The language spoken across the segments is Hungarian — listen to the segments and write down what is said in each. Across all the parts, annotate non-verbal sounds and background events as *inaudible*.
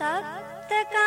तप्तकाञ्चन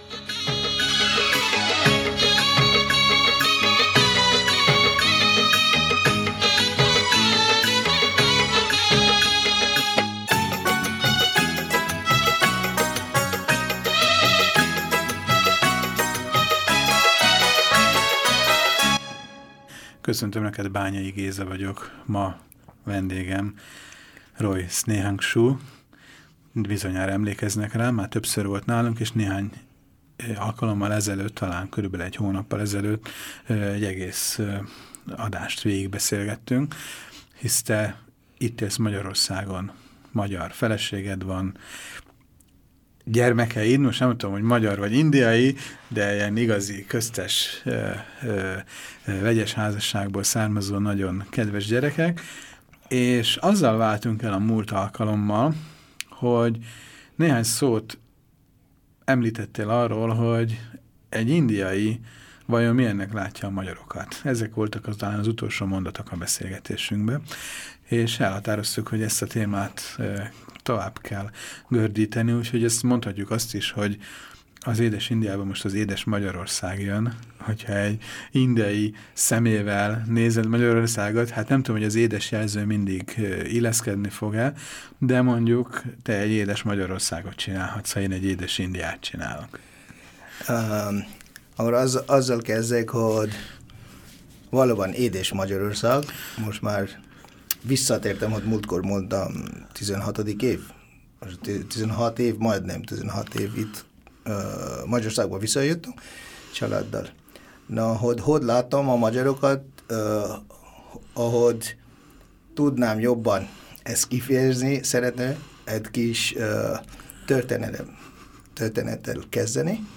Köszöntöm neked, Bányai Géza vagyok. Ma vendégem Roy Snehangshu. Bizonyára emlékeznek rá, már többször volt nálunk, és néhány alkalommal ezelőtt, talán körülbelül egy hónappal ezelőtt egy egész adást végigbeszélgettünk, hisz te itt élsz Magyarországon, magyar feleséged van, gyermekeid, most nem tudom, hogy magyar vagy indiai, de ilyen igazi, köztes, ö, ö, vegyes házasságból származó nagyon kedves gyerekek, és azzal váltunk el a múlt alkalommal, hogy néhány szót említettél arról, hogy egy indiai vajon milyennek látja a magyarokat. Ezek voltak az, talán az utolsó mondatok a beszélgetésünkben, és elhatároztuk, hogy ezt a témát tovább kell gördíteni, úgyhogy ezt mondhatjuk azt is, hogy az édes Indiában most az édes Magyarország jön, hogyha egy indiai szemével nézed Magyarországot, hát nem tudom, hogy az édes jelző mindig illeszkedni fog-e, de mondjuk te egy édes Magyarországot csinálhatsz, ha én egy édes Indiát csinálok. Um, akkor az, azzal kezdek, hogy valóban édes Magyarország, most már visszatértem, hogy múltkor mondtam 16. év, 16 év, majdnem 16 év itt uh, Magyarországba visszajöttünk családdal. Na, hogy hogy látom a magyarokat, uh, ahogy tudnám jobban ezt kifejezni, szeretne egy kis uh, történetem, történettel kezdeni.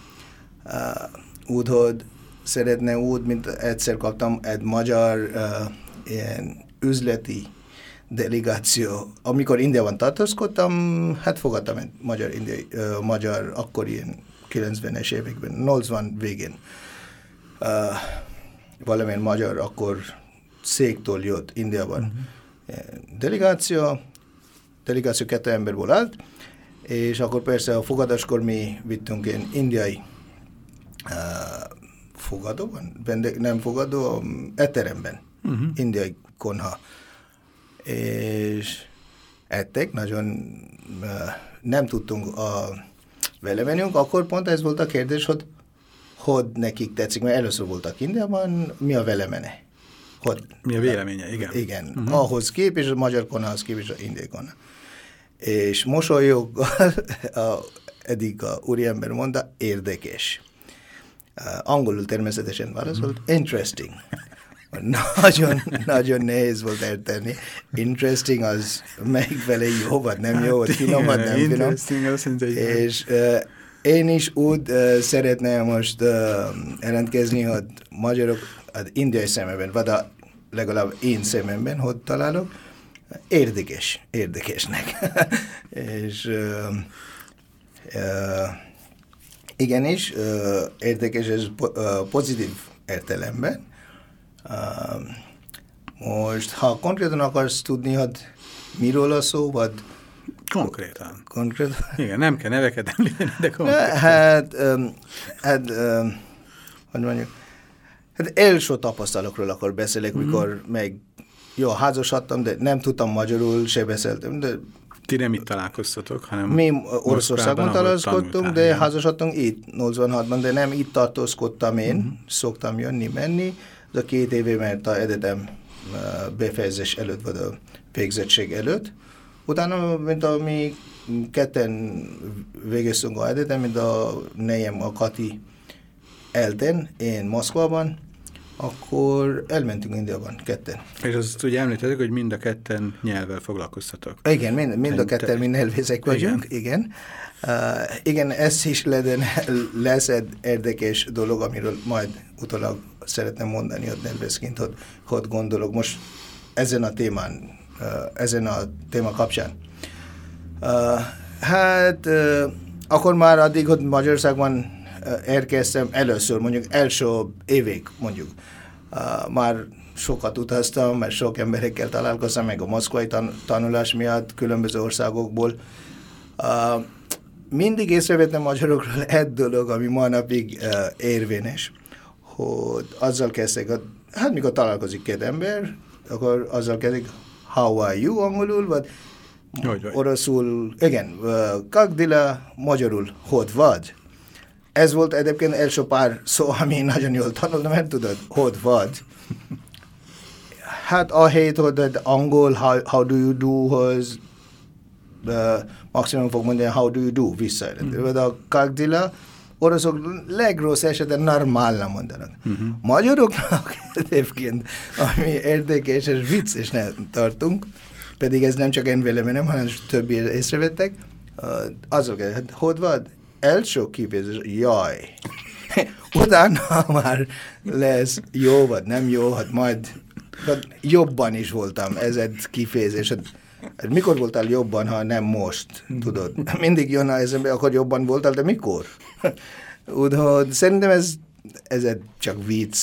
Uh, hogy szeretne úgy, mint egyszer kaptam egy magyar uh, ilyen üzleti delegáció. Amikor Indiában tartózkodtam, hát fogadtam egy magyar, indiai, uh, magyar akkor ilyen 90-es években, 80 végén. Uh, valamilyen magyar akkor széktől jött Indiában. Uh -huh. Delegáció, delegáció kettő emberből állt, és akkor persze a fogadáskor mi vittünk ilyen indiai fogadóban, nem fogadó, eteremben, uh -huh. indiai konha és ettek, nagyon nem tudtunk a vele menjünk, akkor pont ez volt a kérdés, hogy hogy nekik tetszik, mert először voltak Indiában, mi a velemene? Hogy, mi a véleménye, igen. Igen, uh -huh. ahhoz kép, és a magyar konához kép, és a indiai kona. És mosolyoggal, *laughs* a, eddig a úriember mondta, érdekes. Uh, angolul természetesen válaszolt, interesting. Nagyon, nagyon nehéz volt eltenni. Interesting az melyik vele jó, vagy nem jó, vagy finom, vagy nem finom. És uh, én is úgy uh, szeretném most uh, jelentkezni, hogy magyarok az indiai szemében, vagy a, legalább én szememben, hogy találok, érdekes, érdekesnek. *laughs* és uh, uh, igenis, érdekes ez po pozitív értelemben, most, ha konkrétan akarsz tudni, hogy miről a szó, vagy... Konkrétan. Konkrétan? Igen, nem kell neveket említeni, de konkrétan. Hát, hát hogy mondjuk, hát első tapasztalokról akkor beszélek, mm -hmm. mikor meg jó, házasodtam, de nem tudtam magyarul, se beszéltem, de Ti nem itt találkoztatok, hanem Mi Oroszországban találkoztunk, de igen. házasodtunk itt, 86-ban, de nem itt tartózkodtam én, uh-huh. szoktam jönni, menni. Ez a két éve, mert a egyetem befejezés előtt, vagy a végzettség előtt. Utána, mint a mi ketten végeztünk a egyetem, mint a nejem, a Kati Elten, én Moszkvában, akkor elmentünk Indiában ketten. És azt ugye említettük, hogy mind a ketten nyelvvel foglalkoztatok. Igen, mind, mind a ketten mind nyelvészek vagyunk, igen. Igen. Uh, igen, ez is leden, lesz egy érdekes dolog, amiről majd utólag szeretném mondani, hogy nyelvészként, hogy, hogy gondolok most ezen a témán, uh, ezen a téma kapcsán. Uh, hát uh, akkor már addig, hogy Magyarországban érkeztem először, mondjuk első évig mondjuk. Uh, már sokat utaztam, mert sok emberekkel találkoztam, meg a moszkvai tan tanulás miatt különböző országokból. Uh, mindig észrevettem magyarokról egy dolog, ami ma napig uh, érvényes, hogy azzal kezdtek, hogy hát mikor találkozik két ember, akkor azzal kezdik, how are you angolul, vagy oroszul, igen, uh, kagdila, magyarul, hogy vagy. Ez volt egyébként első pár szó, ami nagyon jól tanultam, mert tudod, hogy vagy. Hát a hét, hogy angol, how, how do you do, hoz uh, maximum fog mondani, how do you do, vissza. Mm. De a kagdila, oroszok legrossz esetben normálna mondanak. Mm-hmm. Magyaroknak *laughs* egyébként, ami érdekes és vicces nem tartunk, pedig ez nem csak én véleményem, hanem többi észrevettek, azok, hogy vagy? Első kifejezés, jaj. Utána már lesz jó, vagy nem jó, hát majd hát jobban is voltam, ez egy kifejezés. Hát, hát mikor voltál jobban, ha nem most, tudod? Mindig jön a eszembe, akkor jobban voltál, de mikor? Úgyhogy szerintem ez, ez egy csak vicc.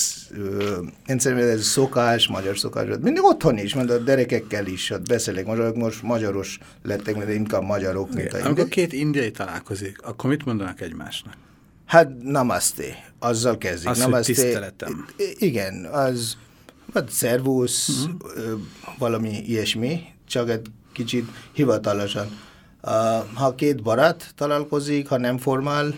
Én szerintem ez szokás, magyar szokás. Mindig otthon is, mert a derekekkel is, hát beszélek magyarok, most magyaros lettek, mert inkább magyarok, mint a Amikor két indiai találkozik, akkor mit mondanak egymásnak? Hát namaste, azzal kezdik. Az, namaste, tiszteletem. Igen, az vagy szervusz, uh mhm. -huh. valami ilyesmi, csak egy kicsit hivatalosan. Ha két barát találkozik, ha nem formál,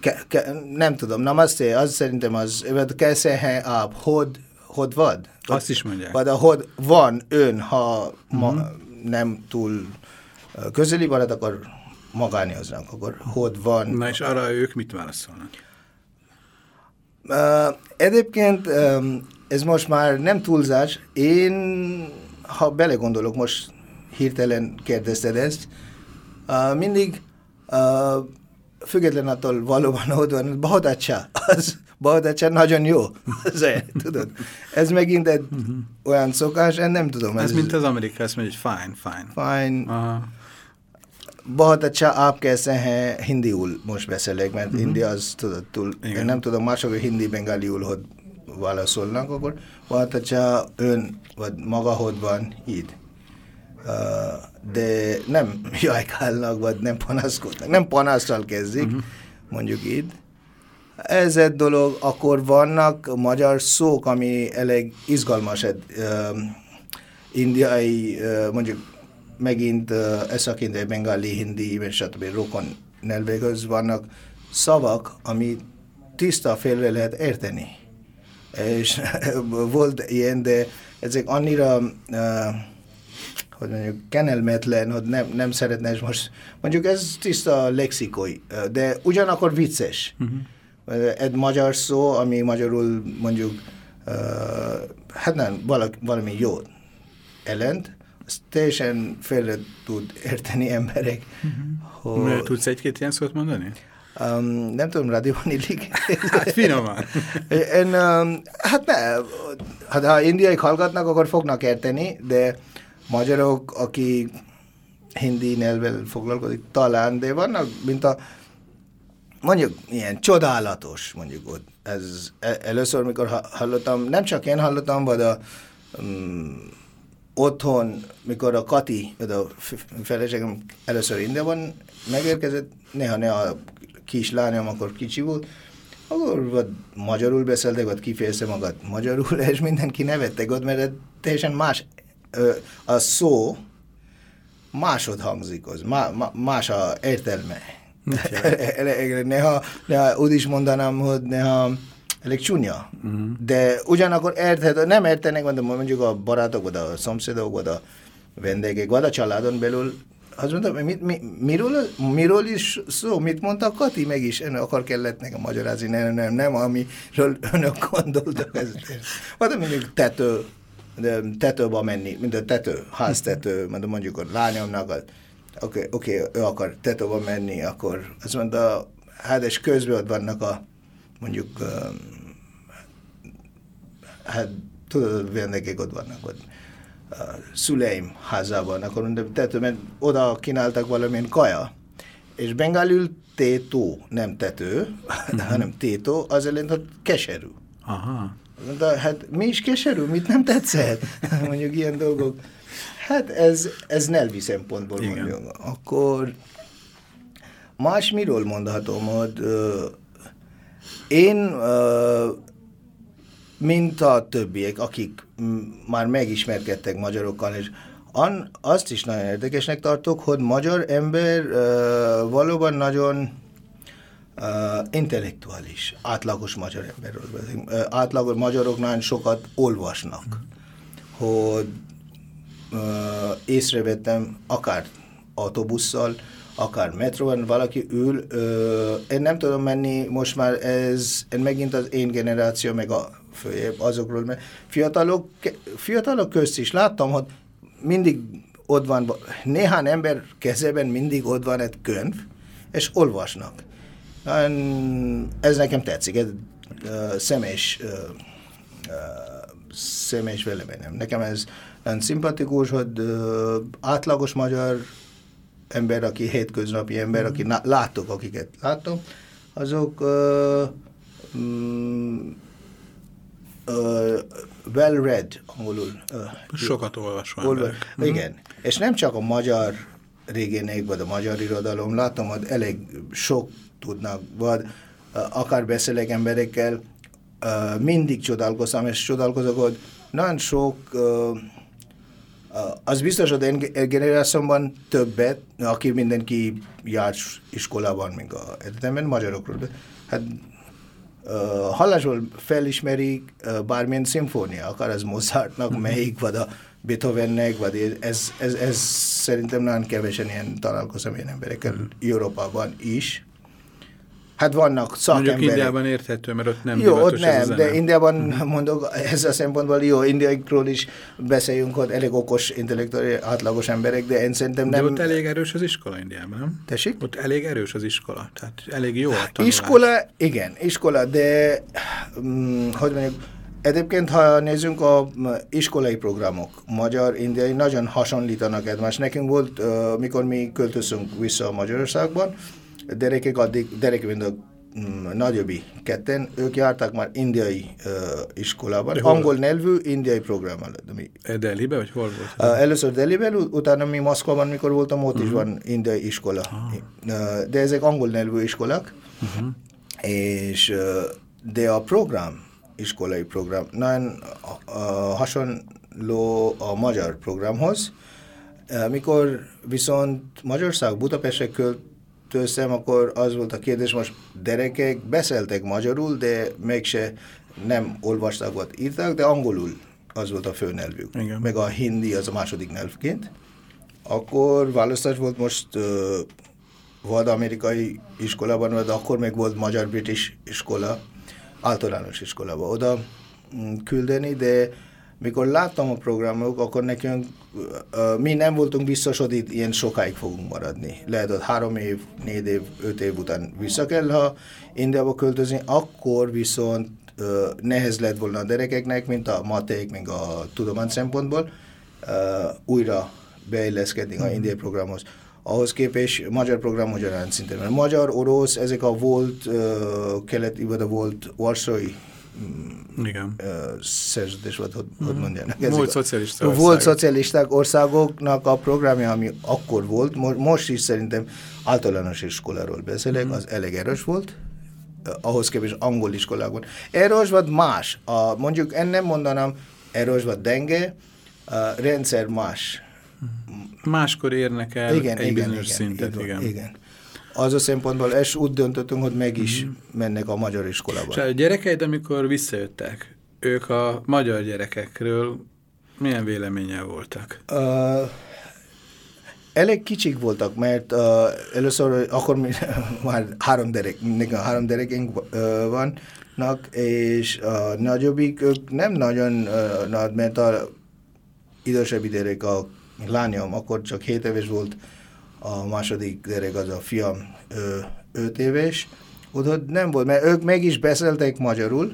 ke, ke, nem tudom, namaste, az szerintem az, vagy keszhe áp, hod, hod vad? Azt is mondják. Vagy a hod van ön, ha uh -huh. ma, mhm. nem túl közeli barát, akkor magányoznak, akkor hod van. Na és arra ők mit válaszolnak? Uh, egyébként um, ez most már nem túlzás. Én, ha belegondolok, most hirtelen kérdezted ezt, uh, mindig uh, független attól valóban ott van, Bahadacsa, az Bahadacsa nagyon jó. *laughs* Az, tudod? Ez megint egy uh mhm. -huh. olyan szokás, én nem tudom. Ez, ez mint az Amerika, ezt mondja, hogy fine, fine. Fine. Aha. बहुत अच्छा आप कैसे हैं hindiul most beszélek, mert uh mhm. -huh. hindi az tudod túl, én nem tudom, mások hindi bengáliul hogy válaszolnak, akkor बहुत अच्छा ön, vagy maga hogy van, így de nem *laughs* jajkálnak, vagy nem panaszkodnak. Nem panaszsal kezdik, uh mhm. -huh. mondjuk így. Ez egy dolog, akkor vannak magyar szók, ami elég izgalmas, egy uh, indiai, uh, mondjuk megint uh, eszak-indiai, bengali, hindi, és stb. rokon nyelvéköz vannak szavak, ami tiszta félre lehet érteni. És *laughs* volt ilyen, de ezek annyira uh, hogy mondjuk kenelmetlen, hogy nem, nem szeretne, és most mondjuk ez tiszta lexikói, de ugyanakkor vicces. Uh mhm. -huh. Egy magyar szó, ami magyarul mondjuk, uh, hát nem, valaki, valami jó ellent, azt teljesen félre tud érteni emberek. Uh -huh. hogy... Tudsz egy-két ilyen szót mondani? Um, nem tudom, rádióban illik. *laughs* Hát finoman. Én, um, hát ne, hát ha indiaiak hallgatnak, akkor fognak érteni, de magyarok, aki hindi nyelvvel foglalkozik, talán, de vannak, mint a mondjuk ilyen csodálatos, mondjuk ott. Ez e, először, mikor hallottam, nem csak én hallottam, vagy a um, otthon, mikor a Kati, vagy a feleségem először Indiában megérkezett, néha-néha a kislányom akkor kicsi volt, akkor vagy magyarul beszéltek, vagy kifejezte magad magyarul, *laughs* és mindenki nevettek ott, mert teljesen más a szó másod hangzik, az, má, má, más a értelme. *laughs* néha, néha úgy is mondanám, hogy néha elég csúnya. Uh-huh. De ugyanakkor érthető, nem értenek, mondom, mondjuk a barátok, vagy a szomszédok, vagy a vendégek, vagy a családon belül, azt mondtam, mit, mi, miről, miről is szó, mit mondta Kati, meg is ön akar kellett nekem magyarázni, nem, nem, nem, amiről önök gondoltak. Ez, vagy mondjuk tető, tetőbe menni, mint a tető, háztető, mondom, mondjuk a lányomnak, oké, okay, okay, ő akar tetőbe menni, akkor azt mondta, hát és közben ott vannak a, mondjuk, hát tudod, vendégek ott vannak, ott szüleim házában, akkor mondom, mert oda kínáltak valamilyen kaja, és bengálül tétó, nem tető, uh-huh. hanem tétó, az jelent, hogy keserű. Aha. De hát mi is keserű, mit nem tetszett? *laughs* mondjuk ilyen dolgok. Hát ez, ez nelvi szempontból Igen. mondjuk. Akkor más miről mondhatom, hogy uh, én, uh, mint a többiek, akik már megismerkedtek magyarokkal, és an, azt is nagyon érdekesnek tartok, hogy magyar ember uh, valóban nagyon intellektuális, átlagos magyar emberről beszélünk. Átlagos magyarok sokat olvasnak, mm. hogy észrevettem akár autóbusszal, akár metróban valaki ül, uh, én nem tudom menni, most már ez megint az én generáció, meg a följebb azokról, mert fiatalok, fiatalok közt is láttam, hogy mindig ott van, néhány ember kezében mindig ott van egy könyv, és olvasnak. Ez nekem tetszik, ez személyes, személyes véleményem. Nekem ez szimpatikus, hogy átlagos magyar ember, aki hétköznapi ember, aki látok, akiket látom, azok uh, um, uh, well read, angolul. Uh, Sokat olvasva. Olva, igen, mm. és nem csak a magyar régének, vagy a magyar irodalom, látom, hogy elég sok tudnak, vagy akár beszélek emberekkel, mindig csodálkoztam, és csodálkozok, hogy nagyon sok, az biztos, hogy én generációmban többet, aki mindenki járt iskolában, még a egyetemen, magyarokról, hát uh, hallásból felismerik uh, bármilyen szimfónia, akár az Mozartnak, mm-hmm. melyik, vagy a Beethovennek, vagy ez, ez, ez szerintem nagyon kevesen ilyen találkozom ilyen emberekkel mm. Európában is. Hát vannak szakemberek. Mondjuk Indiában érthető, mert ott nem Jó, ott nem, de Indiában mm. *laughs* mondok, ez a szempontból jó, indiaiakról is beszéljünk, hogy elég okos, intellektuális, átlagos emberek, de én szerintem nem... De ott elég erős az iskola Indiában, nem? Tessék? Ott elég erős az iskola, tehát elég jó a tanulás. Iskola, igen, iskola, de hm, hogy mondjuk, Egyébként, ha nézzünk a iskolai programok, magyar, indiai, nagyon hasonlítanak egymást. Nekünk volt, mikor mi költözünk vissza a Magyarországban, gyerekek addig, gyerekek mind a mm, nagyobbi ketten, ők jártak már indiai uh, iskolában, De angol nyelvű indiai program alatt. Mi... E Delhibe, vagy hol volt? Uh, először Delhibe, utána mi Moszkvában, mikor voltam, ott uh -huh. is mhm. van indiai iskola. Uh, de ezek angol nyelvű iskolák, uh -huh. és uh, de a program, iskolai program, nagyon uh, hasonló a magyar programhoz, uh, mikor viszont Magyarország Budapestre költ tőszem, akkor az volt a kérdés, most derekek beszéltek magyarul, de mégse nem olvastak, vagy írtak, de angolul az volt a főnyelvük. Igen. Meg a hindi az a második nyelvként. Akkor választás volt most uh, vagy amerikai iskolában, vagy akkor még volt magyar-british iskola, általános iskolában oda mm, küldeni, de mikor láttam a programok, akkor nekünk, mi nem voltunk biztos, hogy itt ilyen sokáig fogunk maradni. Lehet, hogy három év, négy év, öt év után vissza kell, ha Indiába költözni, akkor viszont nehez lett volna a gyerekeknek, mint a maték, mint a tudomány szempontból, újra beilleszkedni mm -hmm. a indiai programhoz. Ahhoz képest magyar program magyarán szinten. Magyar, orosz, ezek a volt uh, keleti, vagy a volt varsói igen. szerződés volt, hogy, mm. hogy mondjanak. Volt szocialista ország. Volt szocialisták országoknak a programja, ami akkor volt, most is szerintem általános iskoláról beszélek, mm. az elég erős volt, ahhoz képest angol iskolákban. Erős vagy más. A, mondjuk én nem mondanám erős vagy denge, a rendszer más. Máskor érnek el igen, egy igen, bizonyos igen, szintet. Igen, igen. igen. Az a szempontból, és úgy döntöttünk, hogy meg is mm. mennek a magyar iskolába. És a gyerekeid, amikor visszajöttek, ők a magyar gyerekekről milyen véleménnyel voltak? Uh, elég kicsik voltak, mert uh, először akkor mi, *laughs* már három gyerek, három gyerekünk uh, vannak, és a uh, nagyobbik ők nem nagyon uh, nagy, mert a idősebb gyerek, a lányom, akkor csak 7 éves volt, a második gyerek az a fiam 5 éves, úgyhogy nem volt, mert ők meg is beszéltek magyarul,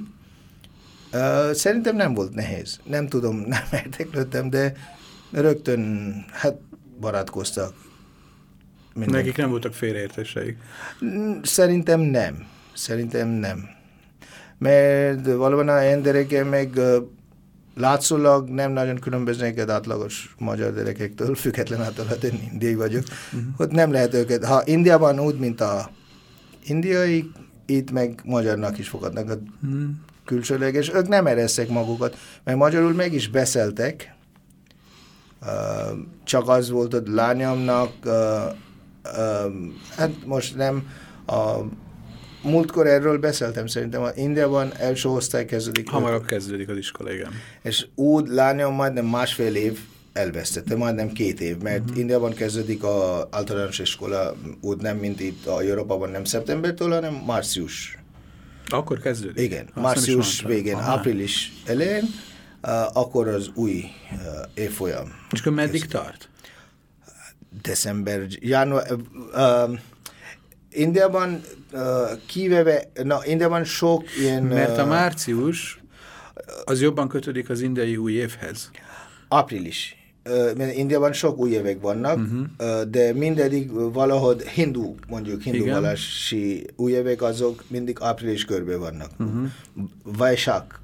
szerintem nem volt nehéz. Nem tudom, *laughs* nem érteklődtem, de rögtön hát barátkoztak. Mindenki. Nekik nem voltak félreértéseik? Szerintem nem. Szerintem nem. Mert valóban a emberek meg látszólag nem nagyon különböznek egy átlagos magyar gyerekektől, független attól, hogy én indiai vagyok, uh -huh. hogy nem lehet őket. Ha Indiában úgy, mint a indiai, itt meg magyarnak is fogadnak a uh -huh. külsőleg, és ők nem ereszek magukat, mert magyarul meg is beszéltek, uh, csak az volt, hogy lányomnak, uh, uh, hát most nem a múltkor erről beszéltem szerintem, a Indiában első osztály kezdődik. Hamarabb kezdődik az iskola, igen. És úgy lányom majdnem másfél év elvesztette, majdnem két év, mert uh-huh. Indiában kezdődik az általános iskola, úgy nem, mint itt a Európában, nem szeptembertől, hanem március. Akkor kezdődik? Igen, Azt március végén, Aha. április elején, uh, akkor az új uh, évfolyam. És akkor meddig tart? December, január, uh, Indiában uh, kivéve, na, Indiában sok ilyen... Mert a március az jobban kötődik az indiai új évhez. Április. Uh, mert Indiában sok új évek vannak, uh -huh. uh, de mindedig valahogy hindu, mondjuk hindu vallási új évek, azok mindig április körbe vannak. Uh -huh. Vajsák,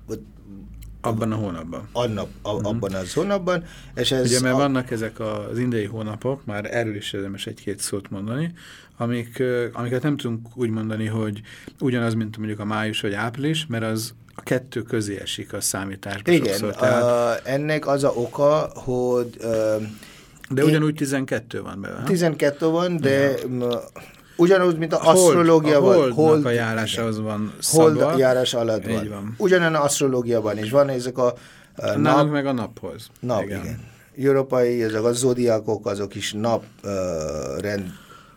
abban a hónapban. Annap, a, uh -huh. Abban az hónapban. És ez Ugye, mert a... vannak ezek az indiai hónapok, már erről is érdemes egy-két szót mondani, amik, amiket nem tudunk úgy mondani, hogy ugyanaz, mint mondjuk a május vagy április, mert az a kettő közé esik a számításban Igen, sokszor. Tehát... Uh, ennek az a oka, hogy... Uh, de ugyanúgy 12 van bele. 12 van, de... Ja. Ugyanúgy, mint a, a asztrológia van. A hold a járása az van szabva. Hold járás alatt van. van. Ugyanen asztrológiában is van ezek a... Uh, nap, meg a naphoz. Nap, igen. igen. Európai, ezek a zodiákok, azok is nap uh, rend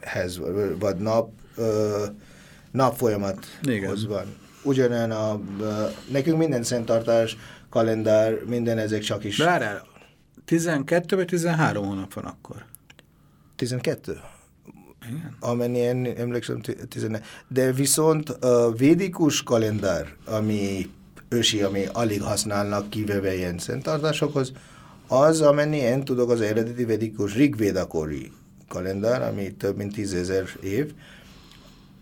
hez, vagy nap, ö, napfolyamathoz van. Ugyanilyen a, ö, nekünk minden szenttartás, kalendár, minden ezek csak is. Várjál, 12 vagy 13 hónap van akkor? 12? Igen. Amennyien emlékszem, 14. De viszont a védikus kalendár, ami ősi, ami alig használnak kivéve ilyen szenttartásokhoz, az, amennyien tudok, az eredeti védikus Rigvédakori kalendár, ami több mint tízezer év,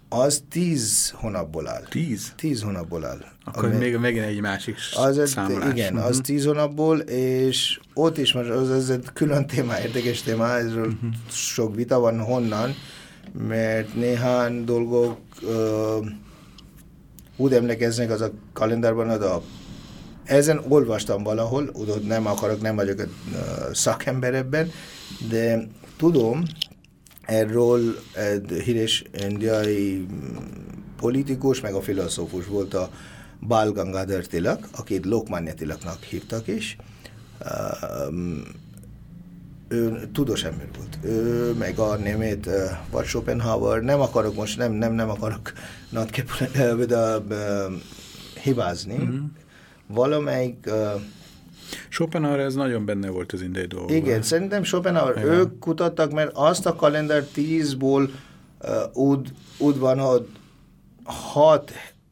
az tíz hónapból áll. Tíz? Tíz hónapból áll. Akkor ami, még megint egy másik az számolás. Igen, uh -huh. az mhm. tíz hónapból, és ott is most az, az egy külön téma, érdekes téma, ezről uh mhm. -huh. sok vita van honnan, mert néhány dolgok uh, úgy emlékeznek az a kalendárban, az a ezen olvastam valahol, nem akarok, nem vagyok uh, szakember ebben, de tudom, erről egy híres indiai politikus, meg a filozófus volt a Bal Gangadhar Tilak, akit Lokmanya Tilaknak hívtak is. Um, ő tudós ember volt. Ő meg a német vagy Schopenhauer, nem akarok most, nem, nem, nem akarok *laughs* nagyképpen *laughs* uh, hibázni. Mm -hmm. Valamelyik uh, Schopenhauer ez nagyon benne volt az indiai dolgokban. Igen, szerintem Schopenhauer, Igen. ők kutattak, mert azt a kalendár tízból uh, úgy, úgy van, hogy hat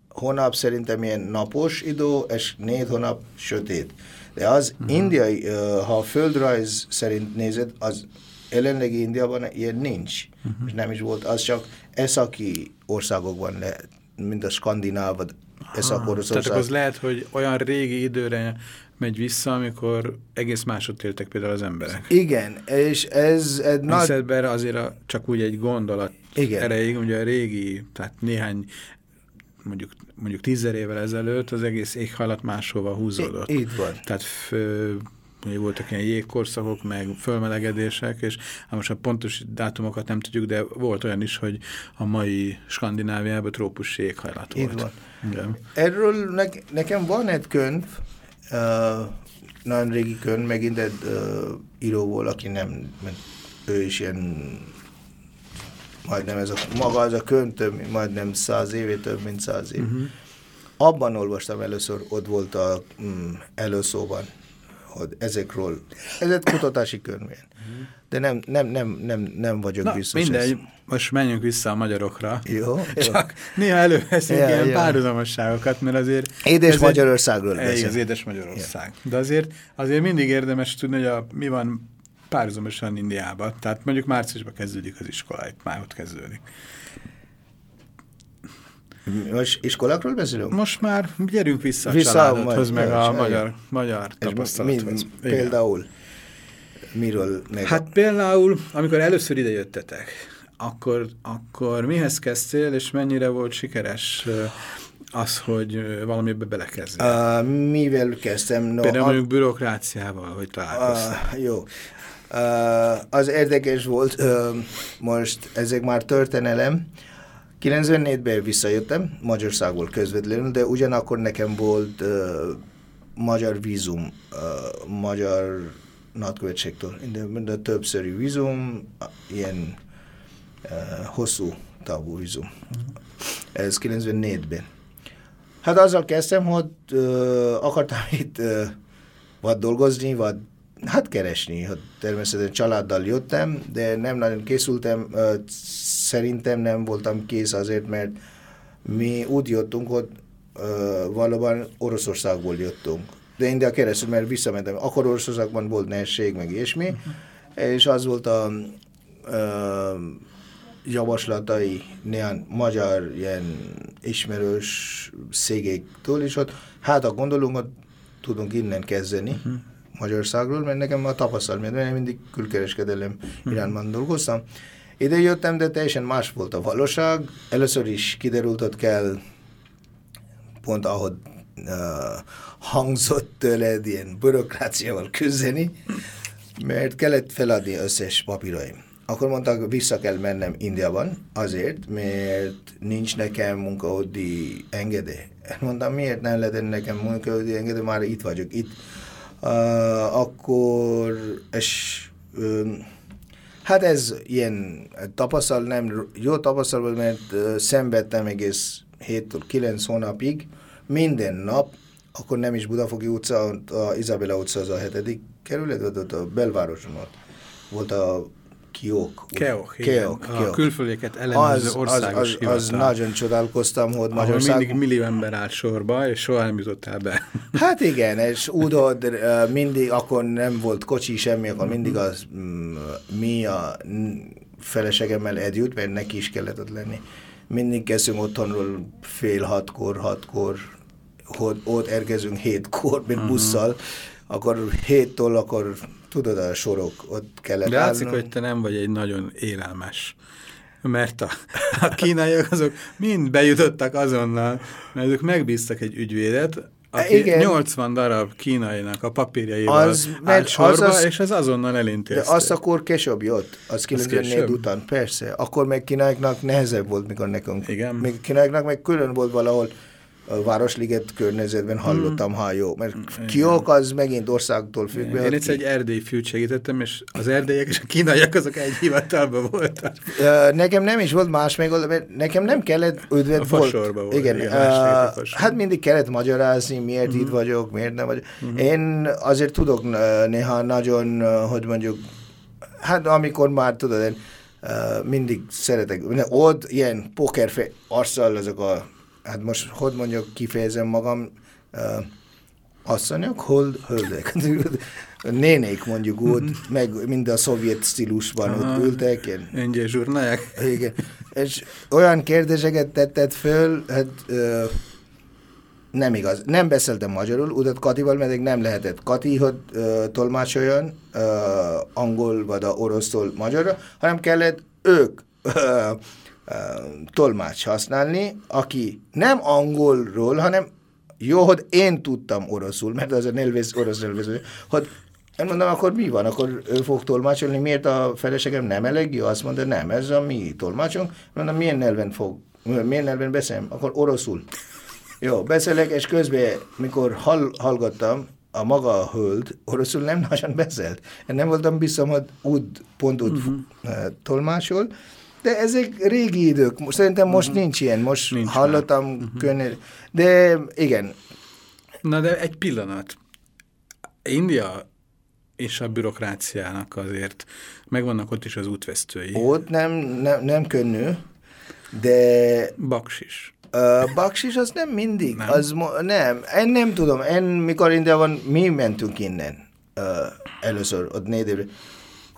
hónap szerintem ilyen napos idő, és négy hónap sötét. De az uh mhm. -huh. indiai, uh, ha a földrajz szerint nézed, az jelenlegi Indiában ilyen nincs. Uh mhm. -huh. És nem is volt, az csak eszaki országokban lehet, mint a skandináv, vagy Észak-Oroszország. Tehát az lehet, hogy olyan régi időre megy vissza, amikor egész másod éltek például az emberek. Igen, és ez egy nagy... azért a, csak úgy egy gondolat Igen. erejéig, ugye a régi, tehát néhány mondjuk, mondjuk tízzer évvel ezelőtt az egész éghajlat máshova húzódott. Így van. Tehát voltak ilyen jégkorszakok, meg fölmelegedések, és hát most a pontos dátumokat nem tudjuk, de volt olyan is, hogy a mai Skandináviában trópus éghajlat volt. Így van. Igen. Erről ne, nekem van egy könyv, nagyon régi könyv, megint egy íróból, aki nem, ő is ilyen majdnem ez a, maga az a könyv több, majdnem száz éve, több mint száz év. Uh mhm. -huh. Abban olvastam először, ott volt a mm, előszóban, hogy ezekről, ez egy kutatási könyvén. De nem, nem, nem, nem, nem vagyok Na, biztos. Mindegy, ez. most menjünk vissza a magyarokra. Jó. *laughs* Csak jó. néha előveszünk ja, ilyen ja. párhuzamosságokat, mert azért... Édes Magyarországról beszél. Az édes Magyarország. Ja. De azért, azért mindig érdemes tudni, hogy a, mi van párhuzamosan Indiában. Tehát mondjuk márciusban kezdődik az iskola, itt már ott kezdődik. Most iskolákról beszélünk? Most már gyerünk vissza, vissza a családodhoz, meg a magyar, magyar tapasztalathoz. Például miről? Meg hát például, amikor először ide jöttetek, akkor, akkor mihez kezdtél, és mennyire volt sikeres az, hogy valamibe belekezdeni? Uh, mivel kezdtem? No, Például a... mondjuk bürokráciával, hogy találkoztál. Uh, jó. Uh, az érdekes volt, uh, most ezek már történelem, 94-ben visszajöttem Magyarországból közvetlenül, de ugyanakkor nekem volt uh, magyar vízum, uh, magyar nagykövetségtől, de, de többszörű vízum, ilyen uh, hosszú távú vízum. Ez 94-ben. Hát azzal kezdtem, hogy uh, akartam *laughs* itt uh, vagy dolgozni, vagy hát keresni. Hát természetesen családdal jöttem, de nem nagyon készültem. Uh, szerintem nem voltam kész azért, mert mi úgy jöttünk, hogy uh, valóban Oroszországból jöttünk. De de keresztül, mert visszamentem. Akkor Oroszországban volt nehézség, meg ilyesmi, uh -huh. és az volt a uh, javaslatai néhány magyar ilyen ismerős szégéktől, és ott hát a gondolunk, hogy tudunk innen kezdeni, uh -huh. Magyarországról, mert nekem a tapasztalat, mert én mindig külkereskedelem uh -huh. irányban dolgoztam, ide jöttem, de teljesen más volt a valóság. Először is kiderült, hogy kell pont ahogy uh, hangzott tőled ilyen bürokráciával küzdeni, mert kellett feladni összes papíraim. Akkor mondtak, vissza kell mennem Indiában, azért, mert nincs nekem munkahodi engedély. Mondtam, miért nem legyen nekem munkahodi engedély, már itt vagyok, itt. Uh, akkor, és um, Hát ez ilyen tapasztal, nem jó tapasztalat, mert uh, szenvedtem egész 7 9 hónapig, minden nap, akkor nem is Budafoki utca, a Izabela utca az a hetedik kerület, ott a belvároson ott volt a Kiok. Keok, Keok, Keok. A külföldéket ellenőrző az, országos az, az, az nagyon csodálkoztam, hogy Magyarország... mindig millió ember állt sorba, és soha nem jutottál be. *laughs* Hát igen, és udod mindig, akkor nem volt kocsi semmi, akkor mindig az mm, mi a feleségemmel együtt, mert neki is kellett ott lenni. Mindig kezdünk otthonról fél hatkor, hatkor, hogy ott érkezünk hétkor, mint busszal, akkor héttől, akkor tudod, a sorok ott kellett De látszik, hogy te nem vagy egy nagyon élelmes mert a, a kínaiak azok mind bejutottak azonnal, mert ők megbíztak egy ügyvédet, aki Igen. 80 darab kínainak a papírjaival az, állt sorba, az, az, és ez azonnal elintézte. De azt akkor később jött, az 94 után, persze. Akkor meg kínaiaknak nehezebb volt, mikor nekünk. Igen. Még kínaiaknak meg külön volt valahol a Városliget környezetben hallottam, ha jó, mert mm, Kiok az megint országtól függ. Én egyszer egy erdélyi fűt segítettem, és az erdélyek és a kínaiak azok egy hivatalban voltak. Nekem nem is volt más meg, mert nekem nem kellett üdvet volt. volt. Igen, igen uh, hát mindig kellett magyarázni, miért -huh. itt mhm. vagyok, miért nem vagyok. -huh. Én azért tudok néha nagyon, hogy mondjuk, hát amikor már tudod, én uh, mindig szeretek, ott ilyen pokerfe arccal azok a hát most hogy mondjuk kifejezem magam, uh, asszonyok, hol, hölgyek, *laughs* nénék mondjuk úgy, meg mind a szovjet stílusban Aha, ott ültek. Engyel zsurnáják. Igen. És olyan kérdéseket tetted föl, hát uh, nem igaz. Nem beszéltem magyarul, utat Katival pedig nem lehetett Kati, hogy uh, tolmácsoljon uh, angol vagy a orosztól magyarra, hanem kellett ők uh, tolmács használni, aki nem angolról, hanem jó, hogy én tudtam oroszul, mert az a nyelvész, orosz nyelvész, hogy Én mondom, akkor mi van? Akkor ő fog tolmácsolni, miért a feleségem nem elég jó? Azt mondta, nem, ez a mi tolmácsunk. Mondom, milyen nyelven fog, milyen nyelven beszélem? Akkor oroszul. Jó, beszélek, és közben, mikor hall, hallgattam, a maga a hölgy oroszul nem nagyon beszélt. Én nem voltam biztos, hogy úgy, pont úgy uh-huh. tolmácsol, de ezek régi idők. Szerintem most uh-huh. nincs ilyen. Most nincs hallottam uh-huh. könnyű. De igen. Na de egy pillanat. India és a bürokráciának azért megvannak ott is az útvesztői. Ott nem, nem, nem könnyű, de... Baksis. Uh, baksis az nem mindig. Nem? Az nem. Én nem tudom. Én mikor Indiában mi mentünk innen uh, először, ott négy évre.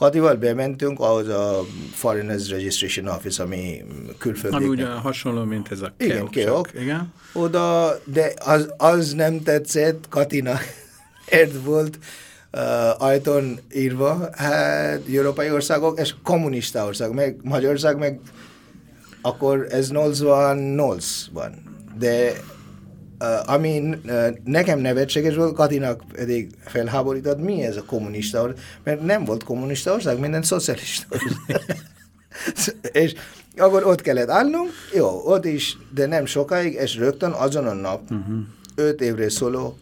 Katival bementünk ahhoz a Foreigners Registration Office, ami külföldi. Ami ugye hasonló, mint ez a keok. Igen, keok. Igen. Oda, de az, az nem tetszett Katinak. Ért *laughs* volt uh, ajtón írva, hát európai országok, és kommunista ország, meg Magyarország, meg akkor ez 88 van. De ami nekem nevetséges volt, Katinak pedig felháborított, mi ez a kommunista ország? Mert nem volt kommunista ország, minden szocialista ország. és akkor ott kellett állnunk, jó, ott is, de nem sokáig, és rögtön azon a nap, uh -huh. öt évre szóló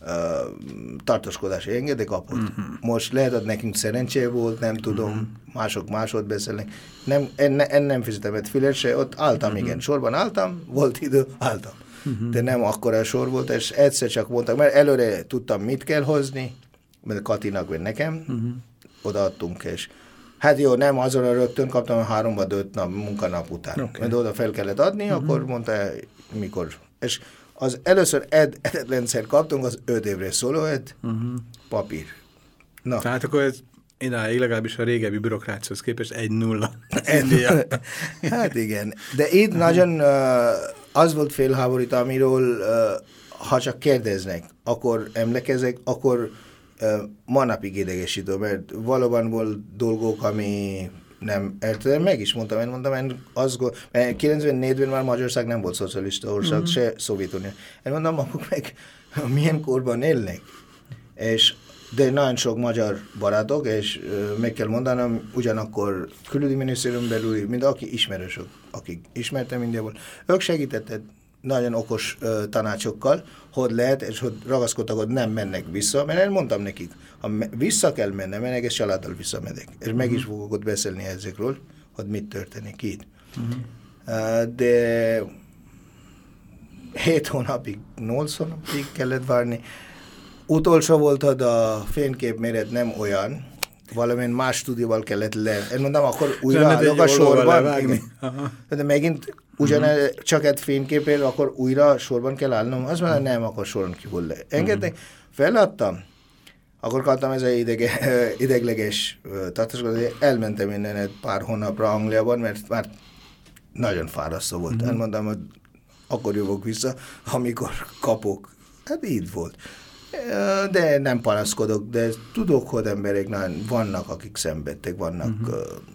uh, tartózkodási engedély kapott. Uh -huh. Most lehet, hogy nekünk szerencsé volt, nem tudom, uh -huh. mások másod beszélnek. Nem, en, en nem fizetem egy filet se, ott álltam, uh -huh. igen, sorban álltam, volt idő, álltam. -huh. De nem akkora sor volt, és egyszer csak mondtak, mert előre tudtam, mit kell hozni, mert Katinak vagy nekem, uh -huh. odaadtunk, és Hát jó, nem azon a rögtön kaptam, három vagy öt nap munkanap után. Okay. Mert oda fel kellett adni, uh -huh. akkor mondta, mikor. És az először ed, edetlenszer kaptunk, az öt évre szóló ed, uh -huh. papír. Na. Tehát akkor ez idáig legalábbis a régebbi bürokrációhoz képest egy *laughs* nulla. hát igen. De itt uh -huh. nagyon uh, az volt félháborító, amiről uh, ha csak kérdeznek, akkor emlékezek, akkor uh, manapig idegesítő, mert valóban volt dolgok, ami nem érted, meg is mondtam, én mondtam, én azt mert 94-ben már Magyarország nem volt szocialista ország, uh-huh. se Szovjetunió. Én mondom, akkor meg milyen korban élnek. És de nagyon sok magyar barátok, és meg kell mondanom, ugyanakkor külügyi minisztérium belül, mind aki ismerősök, akik ismertem Indiából, ők segítettek nagyon okos uh, tanácsokkal, hogy lehet, és hogy ragaszkodtak, hogy nem mennek vissza, mert én mondtam nekik, ha vissza kell mennem, én egész családdal visszamedek, és meg is fogok ott beszélni ezekről, hogy mit történik itt. Uh -huh. uh, de hét hónapig, nyolc hónapig kellett várni. Utolsó volt, hogy a fénykép méret nem olyan, valamilyen más stúdióval kellett le. Én mondom, akkor újra állok a sorban. De megint ugyan uh -huh. csak egy fényképél, akkor újra sorban kell állnom. Azt mondom, nem, akkor soron kívül le. Engednek, uh -huh. feladtam, akkor kaptam ez egy idege, *laughs* idegleges tartozkodás, elmentem innen egy pár hónapra Angliában, mert már nagyon fárasztó volt. Uh -huh. Elmondtam, hogy akkor jövök vissza, amikor kapok. Hát így volt. De nem panaszkodok, de tudok, hogy emberek vannak, akik szenvedtek, vannak uh -huh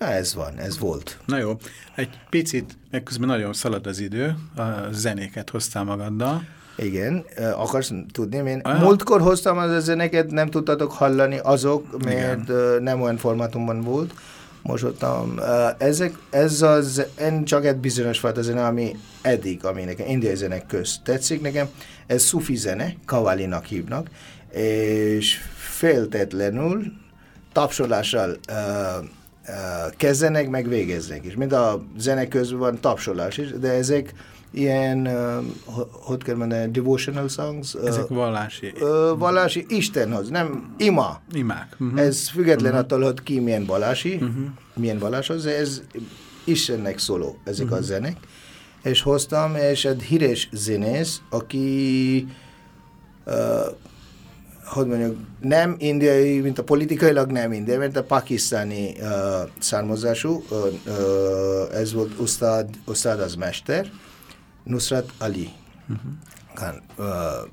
Na ez van, ez volt. Na jó, egy picit, meg közben nagyon szalad az idő, a zenéket hoztál magaddal. Igen, akarsz tudni, én Aha. múltkor hoztam az a zeneket, nem tudtatok hallani azok, mert Igen. nem olyan formátumban volt. Most ottam, ezek, ez az, én csak egy bizonyos fajta zene, ami eddig, ami nekem indiai zenek közt tetszik nekem, ez szufi zene, kavalinak hívnak, és féltetlenül tapsolással uh, kezdenek, meg végeznek is. Mind a zene közben van tapsolás is, de ezek ilyen, uh, hogy kell mondani, devotional songs. Ezek uh, vallási. Uh, vallási Istenhoz, nem ima. Imák. Uh -huh. Ez független uh -huh. attól, hogy ki milyen vallási, uh -huh. milyen valláshoz, ez Istennek szóló, ezek uh -huh. a zenek. És hoztam, és egy híres zenész, aki uh, hogy mondjuk, nem indiai, mint a politikailag nem indiai, mint a pakisztáni uh, származású, uh, uh, ez volt Ustad, Ustad az mester, Nusrat Ali. Uh,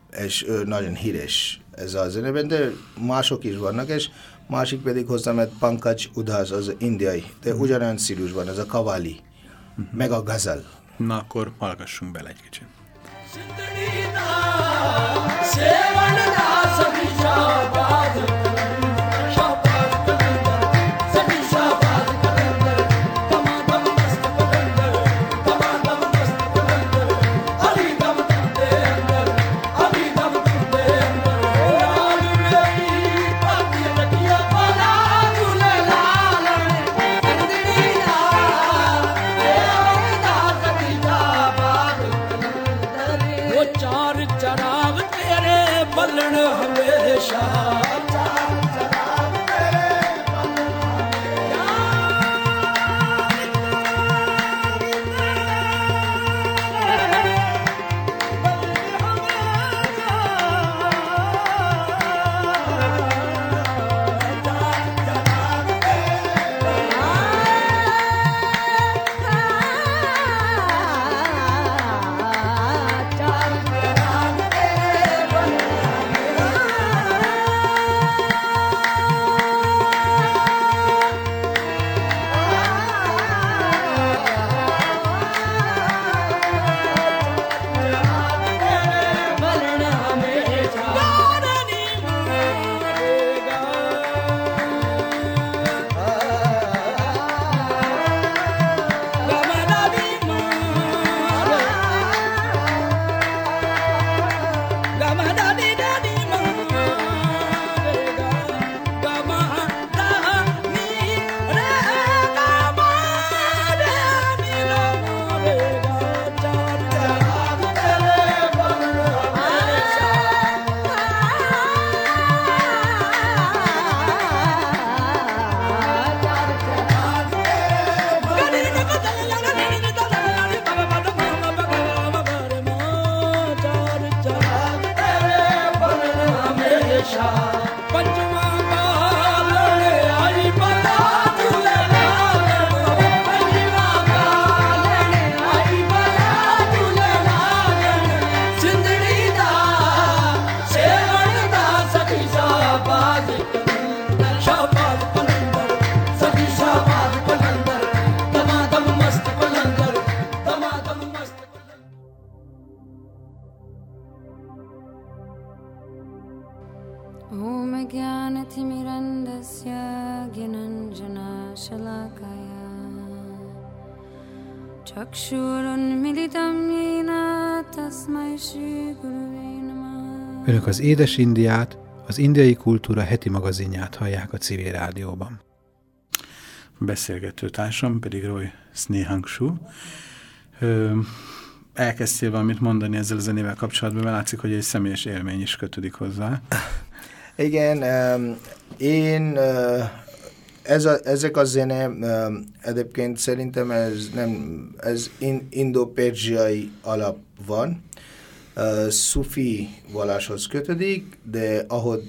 és ő nagyon híres ez a zenében, de mások is vannak, és másik pedig hozzám egy Pankaj Udhaz, az indiai, de -huh. ugyanolyan van, ez a kavali, -huh. meg a gazal. Na akkor hallgassunk bele egy kicsit. ज्ञानतिमिरन्दस्य ज्ञनञ्जनाशलाकया चक्षुरुन्मिलितं येन तस्मै श्रीगुरुवे नमः Önök az Édes Indiát, az Indiai Kultúra heti magazinját hallják a civil rádióban. Beszélgető társam pedig Roy snehangsú. Elkezdtél valamit mondani ezzel a zenével kapcsolatban, mert látszik, hogy egy személyes élmény is kötődik hozzá. Igen, én ez a, ezek a zene egyébként szerintem ez nem ez in, indo-perzsiai alap van, szufi valláshoz kötődik, de ahogy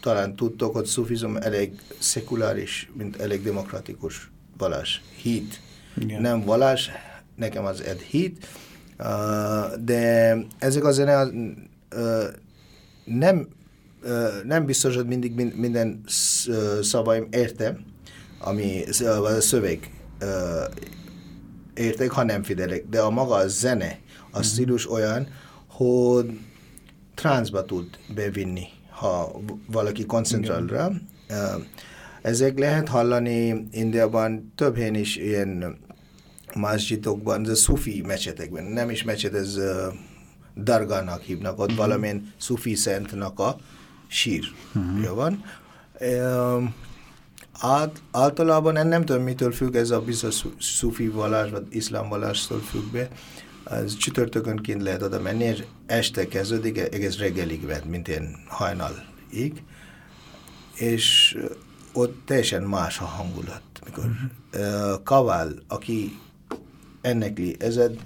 talán tudtok, hogy szufizm elég szekuláris, mint elég demokratikus vallás. Hit. Igen. Nem vallás, nekem az egy hit, de ezek a zene nem nem biztos, hogy mindig minden szavaim értem, ami a szöveg értek, ha nem figyelek. De a maga a zene, a mhm. stílus olyan, hogy transzba tud bevinni, ha valaki koncentrál rá. Ezek lehet hallani Indiában több helyen is ilyen masjidokban, de szufi mecsetekben. Nem is mecset, ez dargának hívnak, ott -hmm. valamilyen szufi szentnak a sír. Jó van? Át, általában nem tudom, mitől függ ez a bizonyos szufi vallás, vagy iszlám vallástól függ be. Ez csütörtökönként lehet oda menni, és este kezdődik, egész reggelig vett, mint ilyen hajnalig. És ott teljesen más a hangulat. Mikor uh, Kaval, aki ennekli, ez egy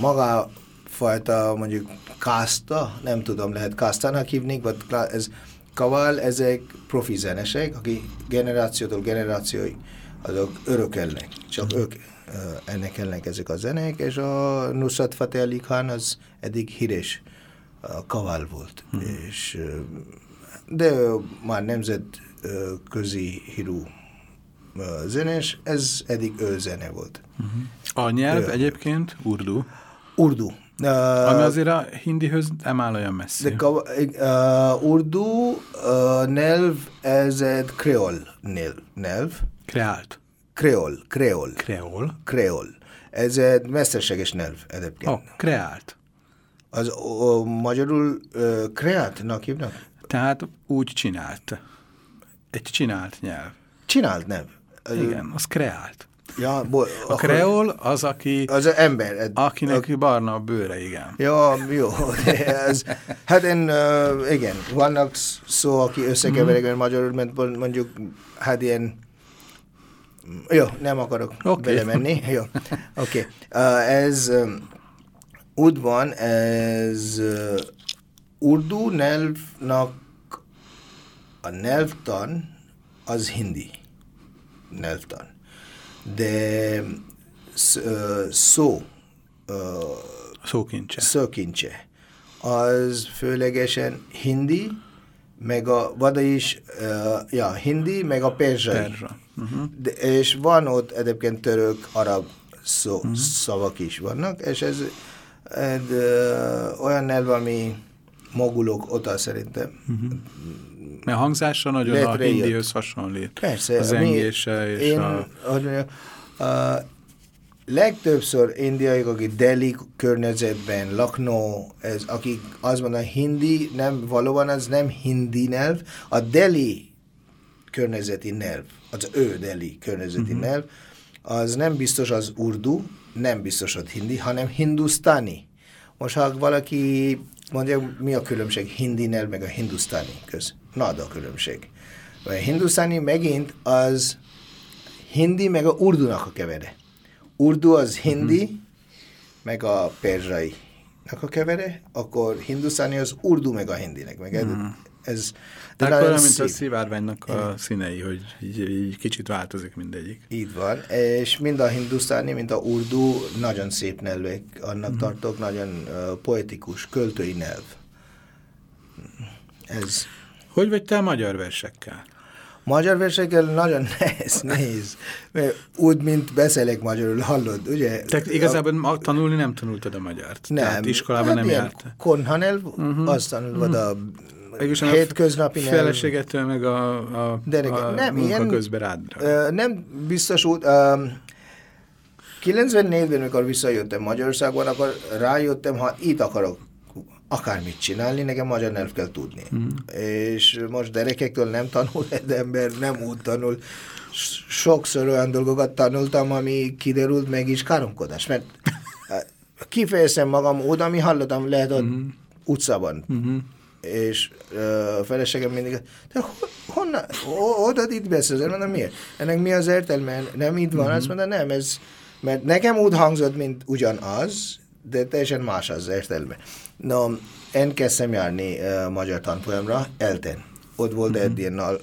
maga fajta mondjuk kászta, nem tudom, lehet kásztának hívni, vagy ez kaval, ezek profi zenesek, aki generációtól generációig azok örökelnek, csak mm. ők uh, ennek elnek ezek a zenék, és a Nusrat Fateh Ali Khan az eddig híres uh, kaval volt, mm. és uh, de már nemzetközi hírú uh, zenés, ez eddig ő zene volt. Mm -hmm. A nyelv ő, egyébként urdu? Urdu. Uh, Ami azért a hindihöz nem áll olyan messzi. De uh, urdu uh, nyelv, ez egy kreol nyelv. Kreált. Kreol, kreol. Kreol. Kreol. Ez egy mesterséges nyelv egyébként. Oh, kreált. Az o, magyarul uh, kreáltnak hívnak? Tehát úgy csinált. Egy csinált nyelv. Csinált nyelv. Igen, az kreált. Ja, bo, a kreol az, aki... Az ember. Akinek a, barna a bőre, igen. Ja, jó. Ez, hát én, uh, igen, vannak szó, aki összekeverik mm. magyarul, mert mondjuk, hát ilyen... Jó, nem akarok okay. belemenni. Jó, oké. Okay. Uh, ez um, úgy van, ez uh, urdu nyelvnak a nyelvtan az hindi nyelvtan de szó szókincse. szókincse az főlegesen hindi, meg a vada is, uh, ja, hindi, meg a perzsai. Perzsa. Uh -huh. De, és van ott egyébként török, arab szó, uh. -huh. szavak is vannak, és ez egy, uh, olyan nyelv, ami mogulok ott szerintem uh. -huh. Mert a hangzása nagyon a hindihoz hasonlít. Persze. Az engése és én, a... Hogy a legtöbbször indiaiak, akik Delhi környezetben, Lakno, ez, akik azt mondanak, hindi, nem, valóban az nem hindi nyelv, a Delhi környezeti nyelv, az ő Delhi környezeti uh mhm. -huh. nyelv, az nem biztos az urdu, nem biztos az hindi, hanem hindusztáni. Most ha valaki mondja, mi a különbség hindi nyelv meg a hindusztáni köz? Nagy a különbség. A hindusztáni megint az hindi meg a urdunak a kevere. Urdu az hindi, uh-huh. meg a perzsai a kevere, akkor hindusztáni az urdu meg a hindinek. Meg uh-huh. ez, de akkor olyan, mint a szivárványnak a színei, hogy így, így kicsit változik mindegyik. Így van, és mind a hindusztáni, mind a urdu nagyon szép nyelvek, annak uh-huh. tartok, nagyon uh, poetikus, költői nyelv. Ez... Hogy vagy te a magyar versekkel? Magyar versekkel nagyon nehéz, nehéz. Úgy, mint beszélek magyarul, hallod, ugye? Te igazából a... tanulni nem tanultad a magyart? Nem. Tehát iskolában hát nem jártál? Konhanel, uh mhm. -huh. azt tanulod uh -huh. a hétköznapi nyelv. Feleségetől meg a, a, De a nem, munka közben rád. Uh, nem biztos úgy, uh, 94-ben, mikor visszajöttem Magyarországon, akkor rájöttem, ha itt akarok akármit csinálni, nekem magyar nyelv kell tudni. Mm. És most gyerekektől nem tanul egy ember, nem úgy tanul. Sokszor olyan dolgokat tanultam, ami kiderült meg is káromkodás, mert kifejezem magam oda, ami hallottam, lehet ott mm. utcában. Mm-hmm. És uh, a feleségem mindig, de honnan, oda itt beszélsz, mondom, miért? Ennek mi az értelme? Nem itt van, mm-hmm. azt mondta, nem, ez, mert nekem úgy hangzott, mint ugyanaz, de teljesen más az értelme. No, én kezdtem járni uh, magyar tanfolyamra, Elten. Ott volt mm-hmm. egy ilyen, uh,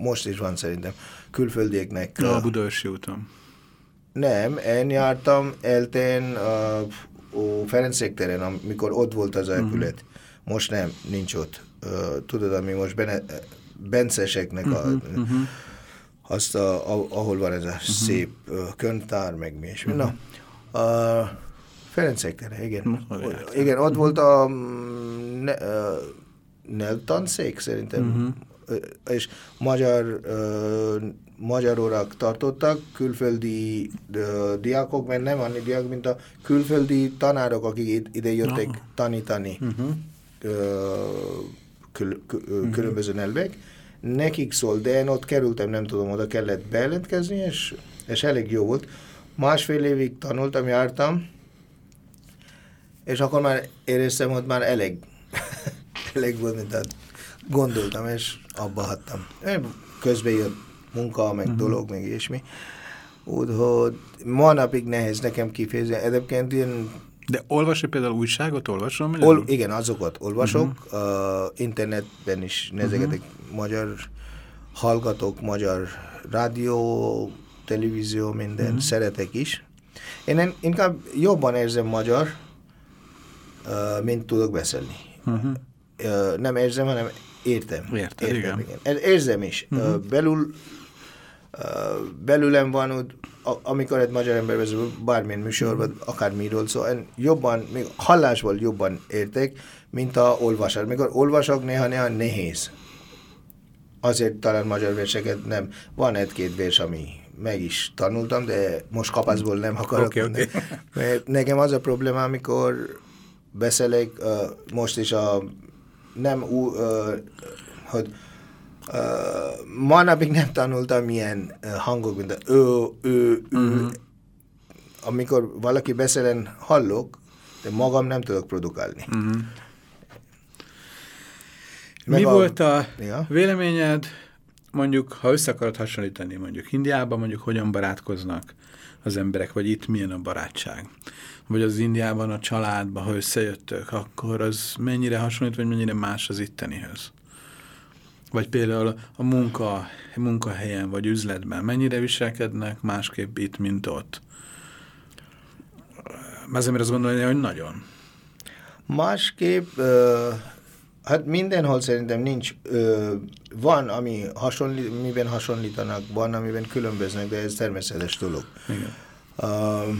most is van szerintem, külföldieknek. Uh, a Budaörsi úton. Nem, én jártam Elten uh, Ferencék teren, amikor ott volt az épület. Mm-hmm. Most nem, nincs ott. Uh, tudod, ami most bene, Benceseknek a... Mm-hmm. Azt, a, ahol van ez a uh-huh. szép uh, könyvtár, meg mi és mi. Uh-huh. Na, uh, Ferencek tere, igen. Uh, igen, ott volt a mm, ne, uh, Neltanszék szerintem, uh-huh. és magyar, uh, magyar órak tartottak, külföldi uh, diákok, mert nem annyi diák, mint a külföldi tanárok, akik ide jöttek uh-huh. tanítani uh-huh. uh, kül, kül, uh-huh. különböző nyelvek. Nekik szól, de én ott kerültem, nem tudom, oda kellett bejelentkezni, és, és elég jó volt. Másfél évig tanultam, jártam, és akkor már éreztem, hogy már elég, *laughs* elég volt, mint gondoltam, és abba hattam. Közben jött munka, meg uh-huh. dolog, meg ilyesmi. Úgyhogy ma napig nehéz nekem kifejezni. Egyébként ilyen de olvasod például újságot, olvasom? Ol, igen, azokat olvasok. Uh-huh. Uh, internetben is nezegetek uh-huh. magyar hallgatok, magyar rádió, televízió, minden, uh-huh. szeretek is. Én inkább jobban érzem magyar, mint tudok beszélni. Uh-huh. Nem érzem, hanem értem. Értem, értem igen. igen. Érzem is. Uh-huh. Belül, belülem van, hogy amikor egy magyar ember vezet bármilyen műsorban, uh-huh. akármiről szó, én jobban, még hallásból jobban értek, mint a olvasás. Mikor olvasok, néha-néha nehéz. Azért talán magyar verseket nem. Van egy-két vers, ami meg is tanultam, de most kapaszból nem akarok. Okay, okay. Mert nekem az a probléma, amikor beszélek uh, most is a nem ú, uh, hogy uh, ma napig nem tanultam ilyen uh, hangok, mint a ő, ő, ő. Uh-huh. Amikor valaki beszélen hallok, de magam nem tudok produkálni. Uh-huh. Mi a, volt a ja? véleményed, mondjuk, ha össze akarod hasonlítani, mondjuk Indiában, mondjuk hogyan barátkoznak az emberek, vagy itt milyen a barátság? Vagy az Indiában a családban, ha összejöttök, akkor az mennyire hasonlít, vagy mennyire más az ittenihez? Vagy például a munka, munkahelyen, vagy üzletben, mennyire viselkednek másképp itt, mint ott? Ezért azt gondolni, hogy nagyon. Másképp, uh, hát mindenhol szerintem nincs, uh, van, ami hasonlít, miben hasonlítanak, van, amiben különböznek, de ez természetes dolog. Igen. Uh,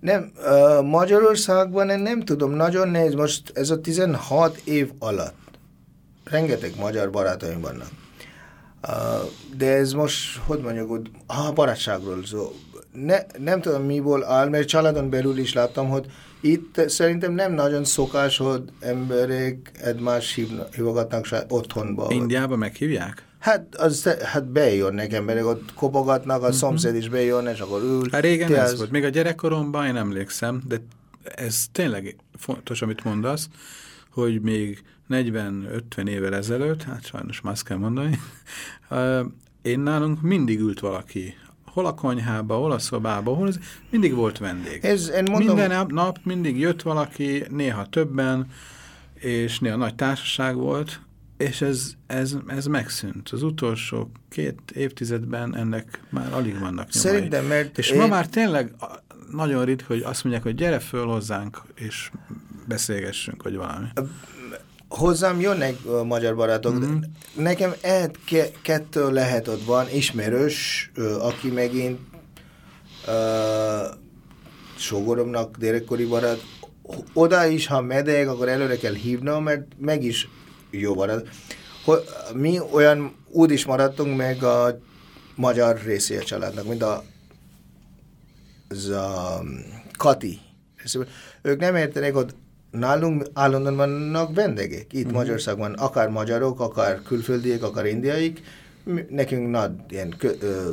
nem, uh, Magyarországban én nem tudom, nagyon nehéz, most ez a 16 év alatt rengeteg magyar barátaim vannak. De ez most, hogy mondjuk, hogy a barátságról szó. Ne, nem tudom miból áll, mert családon belül is láttam, hogy itt szerintem nem nagyon szokás, hogy emberek egymás hívogatnak otthonba. Indiában meghívják? Hát, az, hát bejönnek emberek, ott kopogatnak, a uh-huh. szomszéd is bejön, és akkor ül. Hát régen ez az... volt, még a gyerekkoromban én emlékszem, de ez tényleg fontos, amit mondasz, hogy még 40-50 évvel ezelőtt, hát sajnos már kell mondani, *laughs* én nálunk mindig ült valaki, hol a konyhába, hol a szobába, hol az, mindig volt vendég. Ez, én mondom... Minden nap mindig jött valaki, néha többen, és néha nagy társaság volt, és ez, ez, ez megszűnt. Az utolsó két évtizedben ennek már alig vannak nyomai. Szerintem, mert... És én... ma már tényleg nagyon ritka, hogy azt mondják, hogy gyere föl hozzánk, és beszélgessünk, vagy valami. Hozzám jönnek a magyar barátok, mm -hmm. nekem egy ke kettő lehet ott van, ismerős, aki megint uh, sógoromnak gyerekkori barát, oda is, ha medek, akkor előre kell hívnom, mert meg is jó marad. Mi olyan úgy is maradtunk meg a magyar részé a családnak, mint a, az a Kati. Ők nem értenek, hogy nálunk állandóan vannak vendégek. Itt uh-huh. Magyarországban akár magyarok, akár külföldiek, akár indiaik. Nekünk nagy ilyen, kö, ö,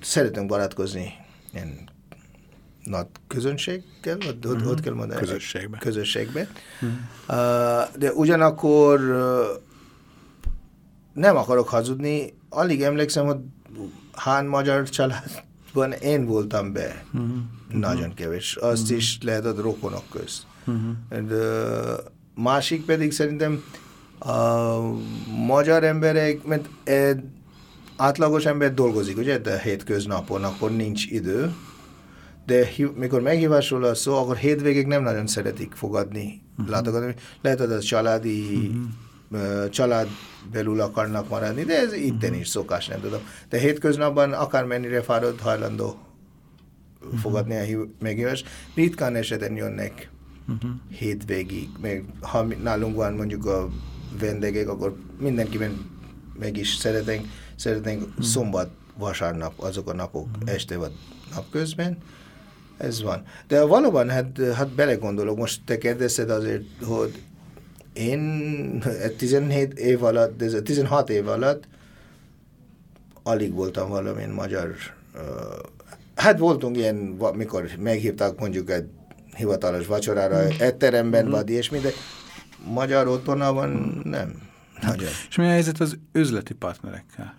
szeretünk barátkozni ilyen nagy közönséggel, ott, uh-huh. ott kell mondani. Közösségbe. Közösségbe. Uh-huh. Uh, de ugyanakkor uh, nem akarok hazudni, alig emlékszem, hogy hány magyar családban én voltam be. Uh-huh. Nagyon kevés. Azt uh-huh. is lehet a rokonok közt. Uh-huh. De, másik pedig szerintem a magyar emberek, mert e, átlagos ember dolgozik, ugye, de hétköznapon, akkor nincs idő, de mikor meghívásról a szó, akkor hétvégig nem nagyon szeretik fogadni, uh-huh. látogatni. Lehet, hogy a családi uh-huh. család belül akarnak maradni, de ez itten uh-huh. is szokás, nem tudom. De hétköznapban akármennyire fáradt hajlandó uh-huh. fogadni a meghívást, ritkán eseten jönnek uh-huh. hétvégig, meg ha nálunk van mondjuk a vendégek, akkor mindenkiben meg is szeretnénk, szeretnénk uh-huh. szombat, vasárnap, azok a napok, uh-huh. este vagy napközben, ez van. De valóban, hát, hát belegondolok, most te kérdezted azért, hogy én 17 év alatt, ez 16 év alatt alig voltam valamilyen magyar, hát voltunk ilyen, mikor meghívtak mondjuk egy hivatalos vacsorára, mm. etteremben, mm. vagy ilyesmi, de magyar otthonában nem. Nagyon. És mi a helyzet az üzleti partnerekkel?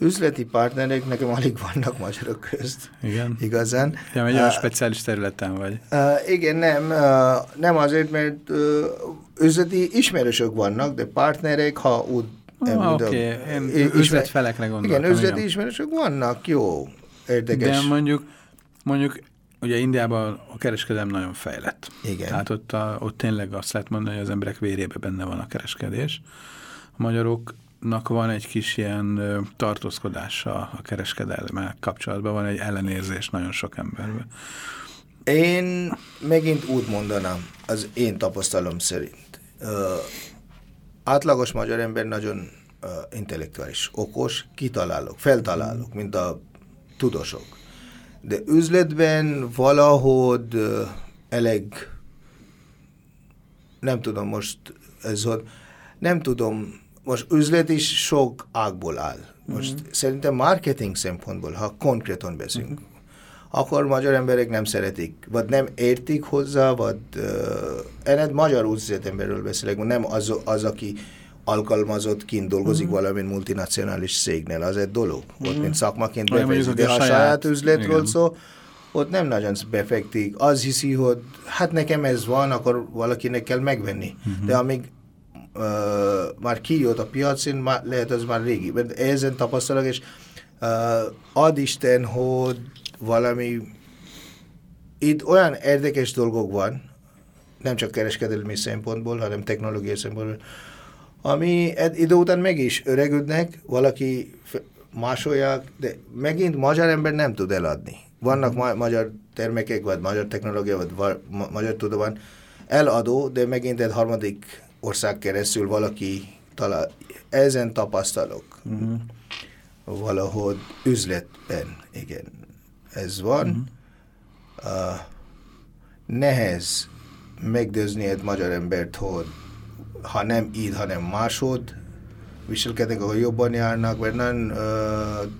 Üzleti partnerek nekem alig vannak magyarok közt. Igen. Igazán. Ja, egy olyan uh, speciális területen vagy. Uh, igen, nem. Uh, nem azért, mert uh, üzleti ismerősök vannak, de partnerek, ha úgy Ah, Oké, okay. én üzletfelekre gondoltam. Igen, üzleti ismerősök vannak, jó, érdekes. De mondjuk, mondjuk ugye Indiában a kereskedelem nagyon fejlett. Igen. Tehát ott, a, ott tényleg azt lehet mondani, hogy az emberek vérébe benne van a kereskedés. A magyarok nak van egy kis ilyen tartózkodása a kereskedelme kapcsolatban, van egy ellenérzés nagyon sok emberben. Én megint úgy mondanám, az én tapasztalom szerint. Átlagos magyar ember nagyon intellektuális, okos, kitalálok, feltalálok, mint a tudósok. De üzletben valahogy elég, nem tudom most, ez hogy nem tudom most üzlet is sok ágból áll. Most mm-hmm. szerintem marketing szempontból, ha konkrétan beszélünk, mm-hmm. akkor magyar emberek nem szeretik, vagy nem értik hozzá, vagy uh, én magyar üzletemberről beszélek, nem az, az aki alkalmazott kint dolgozik mm-hmm. valamint multinacionális cégnél, az egy dolog. Mm-hmm. Ott mint szakmaként befejezik, de ha saját, üzletről szó, ott nem nagyon befektik. Az hiszi, hogy hát nekem ez van, akkor valakinek kell megvenni. Mm-hmm. De amíg uh, már kijött a piacon, már, lehet az már régi. Mert ezen tapasztalok, és uh, ad Isten, hogy valami itt olyan érdekes dolgok van, nem csak kereskedelmi szempontból, hanem technológiai szempontból, ami idő után meg is öregödnek, valaki másolják, de megint magyar ember nem tud eladni. Vannak ma magyar termékek, vagy magyar technológia, vagy va ma magyar tudomány eladó, de megint egy harmadik ország keresztül valaki talál. Ezen tapasztalok. Uh-huh. Valahogy üzletben, igen. Ez van. Uh-huh. Uh, nehez megdőzni egy magyar embert, hogy ha nem így, hanem másod viselkednek, ahol jobban járnak, mert nem uh,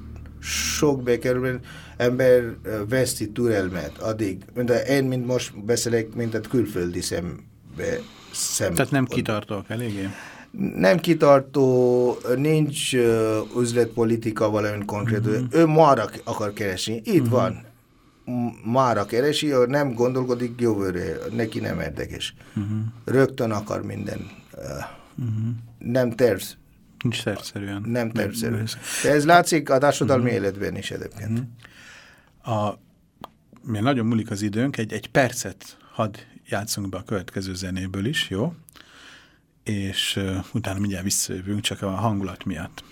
sok bekerül, ember uh, veszti türelmet addig. Mint én, mint most beszélek, mint egy külföldi szembe szem. Tehát nem kitartók eléggé? Nem kitartó, nincs uh, üzletpolitika valamint konkrét. Uh mhm. -huh. Ő mára akar keresni. Itt uh mhm. -huh. van. Mára keresi, nem gondolkodik jövőre. Neki nem érdekes. Uh mhm. -huh. Rögtön akar minden. Uh, uh -huh. Nem terv. Nincs tervszerűen. Nem tervszerűen. De ez látszik a társadalmi uh -huh. életben is egyébként. Uh -huh. A, mi nagyon múlik az időnk, egy, egy percet hadd játszunk be a következő zenéből is, jó? És uh, utána mindjárt visszajövünk, csak a hangulat miatt.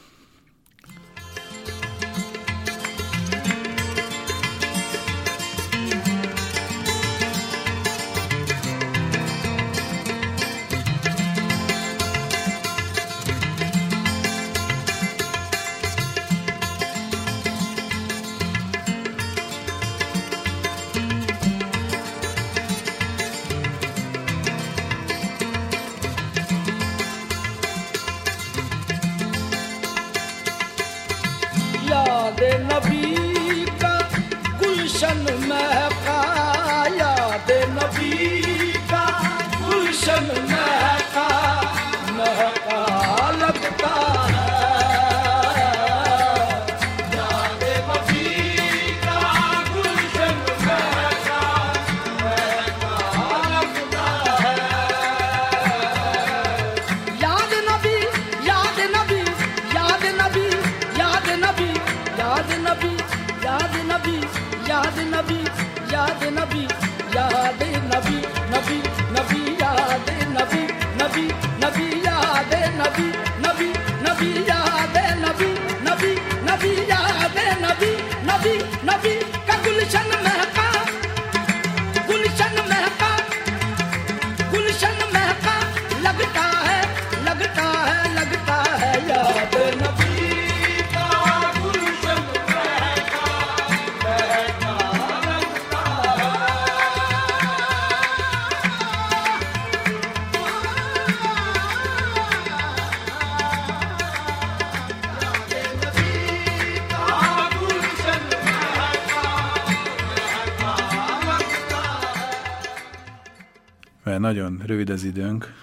Nagyon rövid az időnk,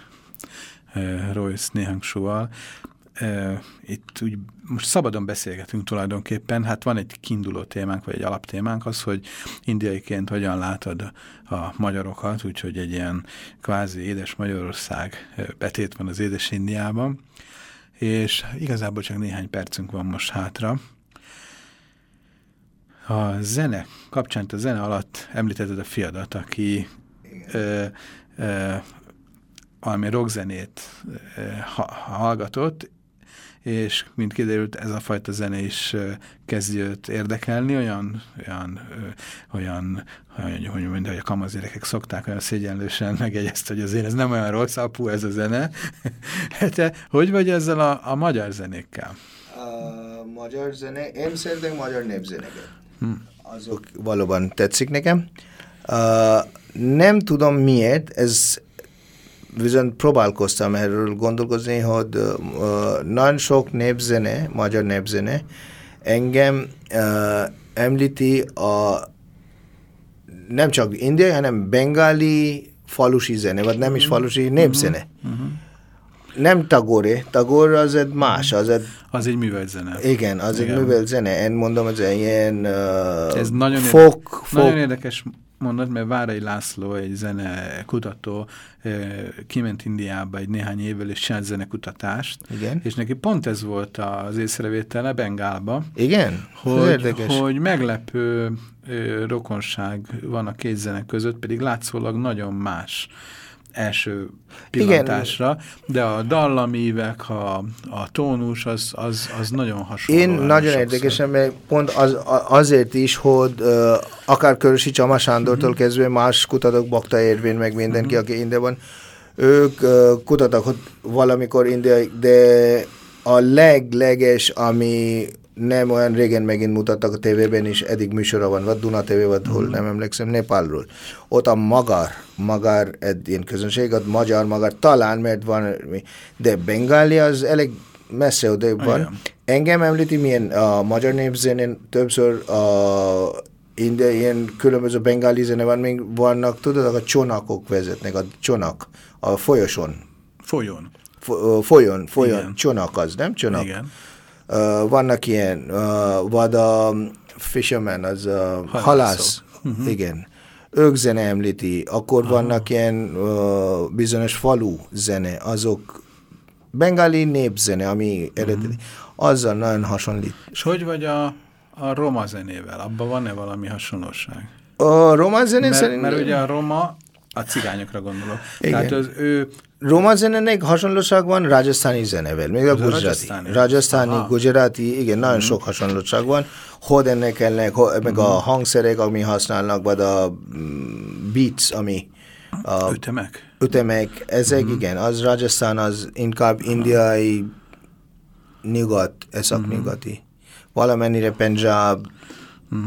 eh, Royce néhány súval. Eh, Itt úgy most szabadon beszélgetünk tulajdonképpen, hát van egy kiinduló témánk, vagy egy alaptémánk az, hogy indiaiként hogyan látod a magyarokat, úgyhogy egy ilyen kvázi édes Magyarország eh, betét van az édes Indiában, és igazából csak néhány percünk van most hátra. A zene kapcsán, a zene alatt említetted a fiadat, aki valami rockzenét ha, hallgatott, és mint kiderült, ez a fajta zene is kezdi őt érdekelni, olyan, olyan, ö, olyan hogy, hogy, hogy, a kamazérekek szokták olyan szégyenlősen *laughs* megjegyezte, hogy azért ez nem olyan rossz apu ez a zene. *laughs* Te hogy vagy ezzel a, a magyar zenékkel? A magyar zene, én szeretek magyar népzeneket. Azok valóban tetszik nekem. Uh, nem tudom miért, ez viszont próbálkoztam erről gondolkozni, hogy uh, nagyon sok népzene, magyar népzene engem uh, említi a nem csak indiai, hanem bengáli falusi zene, vagy nem is falusi népzene. Nem tagore, tagor az egy más, az egy Az egy művelt zene. igen, az egy Igen. művel zene. Én mondom, ez egy ilyen uh, Ez nagyon, folk, érdekes, folk. nagyon érdekes mondat, mert Várai László, egy zene kutató, kiment Indiába egy néhány évvel, és csinált zenekutatást, Igen. és neki pont ez volt az észrevétele Bengálba, Igen? Hogy, érdekes. hogy meglepő rokonság van a két zene között, pedig látszólag nagyon más első pillantásra, de a dallamívek, a, a tónus, az, az, az nagyon hasonló. Én nagyon sokszor. érdekesen, mert pont az, azért is, hogy uh, akár Körösi Csama Sándortól Mhm. kezdve más kutatók, Bakta Érvén, meg mindenki, aki Indiában, ők uh, kutattak, hogy valamikor indiai, de a legleges, ami nem olyan régen megint mutattak a tévében is, eddig műsora van, vagy Duna TV, vagy hol, nem emlékszem, Nepálról. Ott a magar, magar egy ilyen közönség, ott magyar magar, talán, mert van, de Bengáli az elég messze odébb van. Igen. Engem említi, milyen a magyar népzenén többször a inde, ilyen különböző bengáli zene van, még vannak, tudod, a csonakok vezetnek, a csonak, a folyosón, Folyón. Fo- folyón, folyón, Igen. csonak az, nem csonak? Igen. Uh, vannak ilyen, uh, vagy a fisherman, az a halász, Mhm. igen. Ők zene említi, akkor vannak ilyen uh, bizonyos falu zene, azok bengáli népzene, ami Mhm. eredeti, azzal nagyon hasonlít. És hogy vagy a, a roma zenével? Abban van-e valami hasonlóság? A román zene Mert, szerint... mert ugye a roma, a cigányokra gondolok. Igen. Tehát az ő Roma zenének hasonlóság van Rajasztáni zenevel, még a gujrati. rajasztáni. Gujrati, igen, nagyon sok hasonlóság van. Hogy ennek ennek, meg a hangszerek, ami használnak, vagy a mm, beats, ami a ütemek? ütemek, ezek, igen, az Rajasztán az inkább indiai nyugat, eszak-nyugati. Valamennyire Punjab,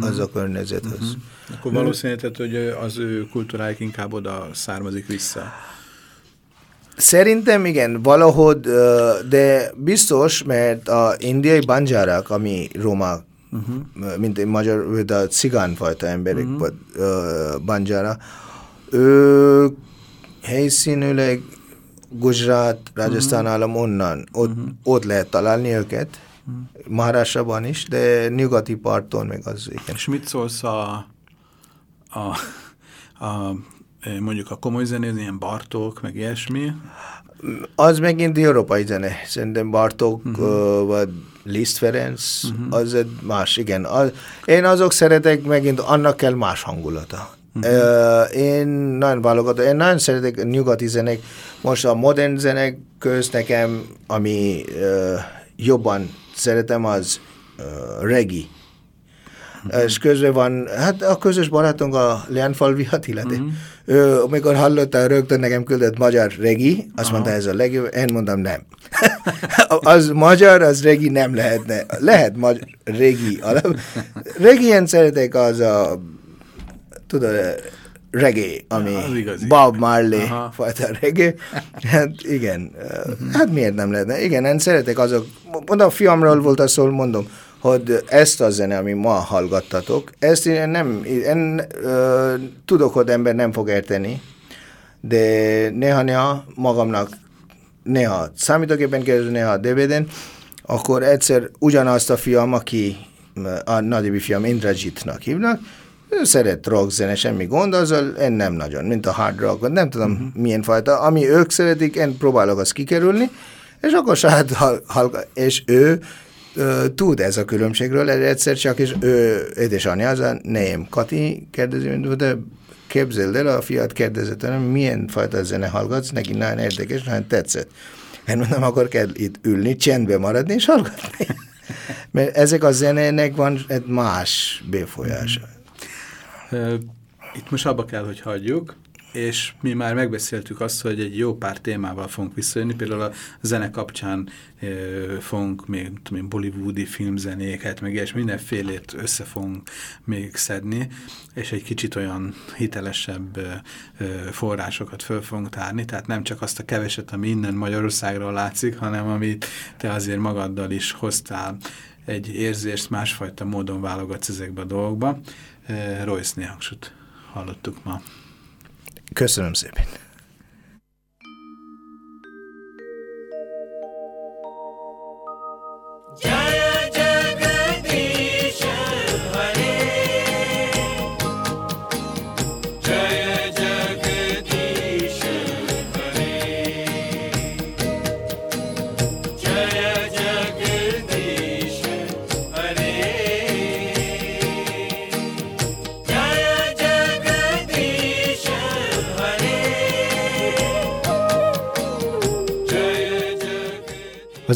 az a környezethez. Akkor valószínűleg, hogy az ő kultúrájuk inkább oda származik vissza. Szerintem igen, valahogy, de biztos, mert a indiai banjárák, ami roma uh-huh. mint egy magyar, vagy a cigánfajta emberek, uh-huh. vagy uh, banjára. Ő helyszínűleg Gujarat, Rajasthan uh-huh. állam onnan, ott, uh-huh. ott lehet találni őket, uh-huh. Maharashtraban is, de nyugati parton még az igen. És mit szólsz a, a, a mondjuk a komoly zenéz, ilyen Bartók, meg ilyesmi? Az megint európai zene. Szerintem Bartók uh, vagy Liszt Ferenc, uh-huh. az egy más, igen. Az, én azok szeretek, megint annak kell más hangulata. Uh, én nagyon válogatom, én nagyon szeretek nyugati zenek. Most a modern zenek köz nekem, ami uh, jobban szeretem, az uh, reggae. Uh-huh. És közben van, hát a közös barátunk a Leánfalvi Attila, uh-huh. Ő, amikor hallotta, rögtön nekem küldött magyar regi, azt Aha. mondta, ez a legjobb, én mondom, nem. *laughs* az magyar, az regi nem lehetne. Lehet magyar, regi. Regien szeretek az a, tudod, reggae, ami Bob Marley Aha. fajta reggae. Hát igen, hát miért nem lehetne? Igen, én szeretek azok, mondom, a fiamról volt a szól, mondom, hogy ezt a zene, ami ma hallgattatok, ezt én nem, én ö, tudok, hogy ember nem fog érteni, de néha-néha magamnak, néha számítógépen keresztül, néha a DVD-n, akkor egyszer ugyanazt a fiam, aki a nagyobb fiam Indrajitnak hívnak, ő szeret rock zene, semmi gond, azzal én nem nagyon, mint a hard rock, nem tudom uh-huh. milyen fajta. Ami ők szeretik, én próbálok azt kikerülni, és akkor saját hallgat, és ő tud ez a különbségről, egyszer csak, és ő, édesanyja az a nem. Kati kérdezi, de képzeld el, a fiat kérdezett, hogy milyen fajta zene hallgatsz, neki nagyon érdekes, nagyon tetszett. Én mondom, akkor kell itt ülni, csendbe maradni és hallgatni. *laughs* Mert ezek a zenének van egy más befolyása. Itt most abba kell, hogy hagyjuk és mi már megbeszéltük azt, hogy egy jó pár témával fogunk visszajönni, például a zene kapcsán e, fogunk még tudom, bollywoodi filmzenéket, meg és mindenfélét össze fogunk még szedni, és egy kicsit olyan hitelesebb e, forrásokat föl fogunk tárni, tehát nem csak azt a keveset, ami innen Magyarországról látszik, hanem amit te azért magaddal is hoztál egy érzést, másfajta módon válogatsz ezekbe a dolgokba. E, Royce Néhangsut hallottuk ma. Köszönöm szépen.